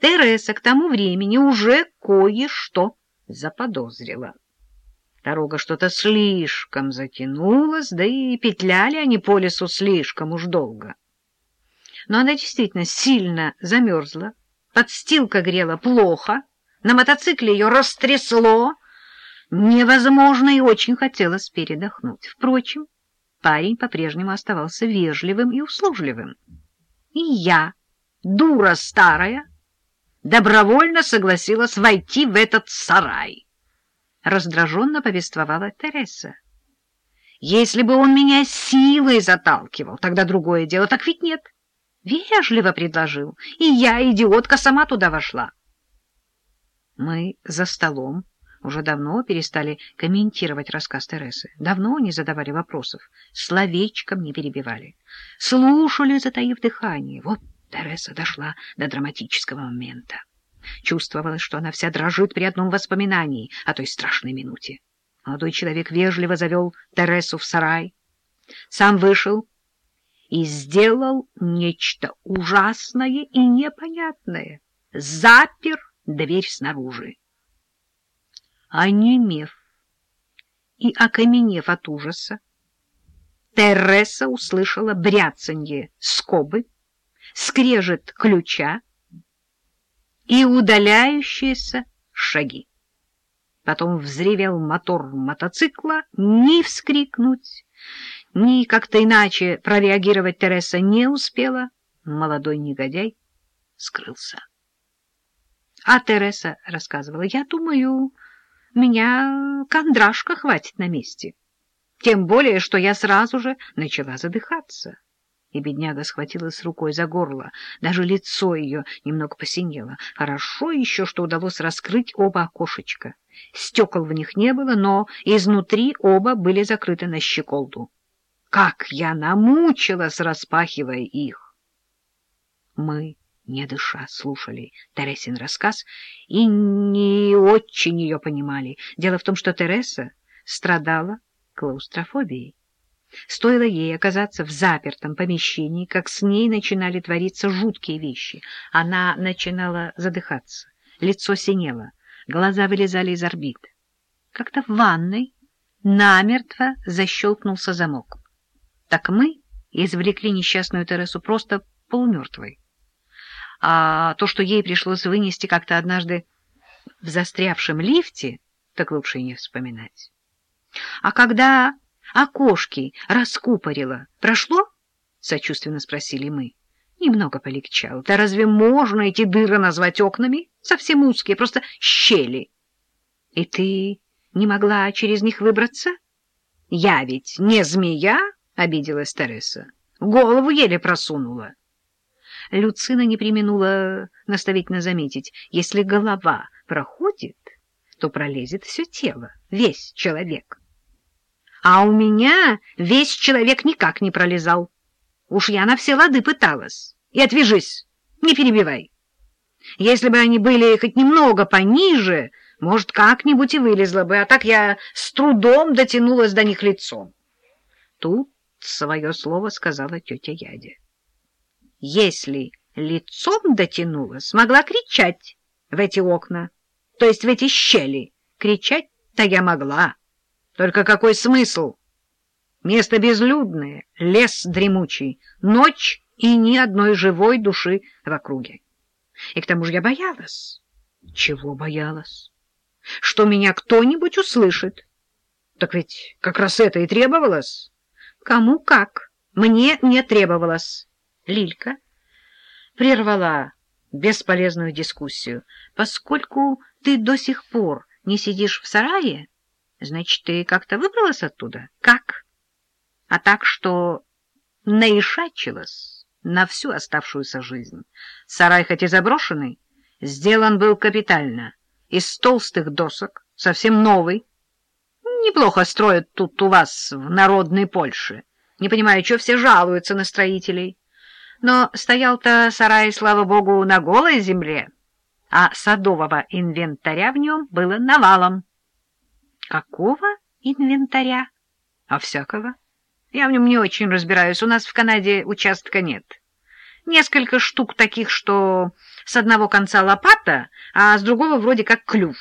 Тереса к тому времени уже кое-что заподозрила. Дорога что-то слишком затянулась, да и петляли они по лесу слишком уж долго. Но она действительно сильно замерзла, подстилка грела плохо, на мотоцикле ее растрясло, невозможно и очень хотелось передохнуть. Впрочем, парень по-прежнему оставался вежливым и услужливым. И я, дура старая, добровольно согласилась войти в этот сарай. Раздраженно повествовала Тереса. Если бы он меня силой заталкивал, тогда другое дело. Так ведь нет. Вежливо предложил. И я, идиотка, сама туда вошла. Мы за столом уже давно перестали комментировать рассказ Тересы. Давно не задавали вопросов, словечком не перебивали. Слушали, затаив дыхание. Вот Тереса дошла до драматического момента. Чувствовалось, что она вся дрожит при одном воспоминании о той страшной минуте. Молодой человек вежливо завел Тересу в сарай. Сам вышел и сделал нечто ужасное и непонятное. Запер дверь снаружи. Онемев и окаменев от ужаса, Тереса услышала бряцанье скобы, скрежет ключа и удаляющиеся шаги. Потом взревел мотор мотоцикла, ни вскрикнуть, ни как-то иначе прореагировать Тереса не успела. Молодой негодяй скрылся. А Тереса рассказывала, я думаю, меня кондрашка хватит на месте. Тем более, что я сразу же начала задыхаться и бедняга схватилась рукой за горло. Даже лицо ее немного посинело. Хорошо еще, что удалось раскрыть оба окошечка. Стекол в них не было, но изнутри оба были закрыты на щеколду. Как я намучилась, распахивая их! Мы, не дыша, слушали Тересин рассказ и не очень ее понимали. Дело в том, что Тереса страдала клаустрофобией. Стоило ей оказаться в запертом помещении, как с ней начинали твориться жуткие вещи. Она начинала задыхаться, лицо синело, глаза вылезали из орбит. Как-то в ванной намертво защелкнулся замок. Так мы извлекли несчастную Тересу просто полумертвой. А то, что ей пришлось вынести как-то однажды в застрявшем лифте, так лучше и не вспоминать. А когда окошки раскупорило. Прошло? — сочувственно спросили мы. Немного полегчало. Да разве можно эти дыры назвать окнами? Совсем узкие, просто щели. И ты не могла через них выбраться? Я ведь не змея, — обиделась Тереса. Голову еле просунула. Люцина не применула наставительно заметить, если голова проходит, то пролезет все тело, весь человек. А у меня весь человек никак не пролезал. Уж я на все лады пыталась. И отвяжись, не перебивай. Если бы они были хоть немного пониже, может, как-нибудь и вылезла бы, а так я с трудом дотянулась до них лицом. Тут свое слово сказала тетя Ядя. Если лицом дотянулась, могла кричать в эти окна, то есть в эти щели. Кричать-то я могла. Только какой смысл? Место безлюдное, лес дремучий, ночь и ни одной живой души в округе. И к тому же я боялась. Чего боялась? Что меня кто-нибудь услышит. Так ведь как раз это и требовалось. Кому как, мне не требовалось. Лилька прервала бесполезную дискуссию. Поскольку ты до сих пор не сидишь в сарае, Значит, ты как-то выбралась оттуда? Как? А так, что наишачилась на всю оставшуюся жизнь. Сарай хоть и заброшенный, сделан был капитально, из толстых досок, совсем новый. Неплохо строят тут у вас в народной Польше. Не понимаю, что все жалуются на строителей. Но стоял-то сарай, слава богу, на голой земле, а садового инвентаря в нем было навалом. Какого инвентаря? А всякого. Я в нем не очень разбираюсь. У нас в Канаде участка нет. Несколько штук таких, что с одного конца лопата, а с другого вроде как клюв.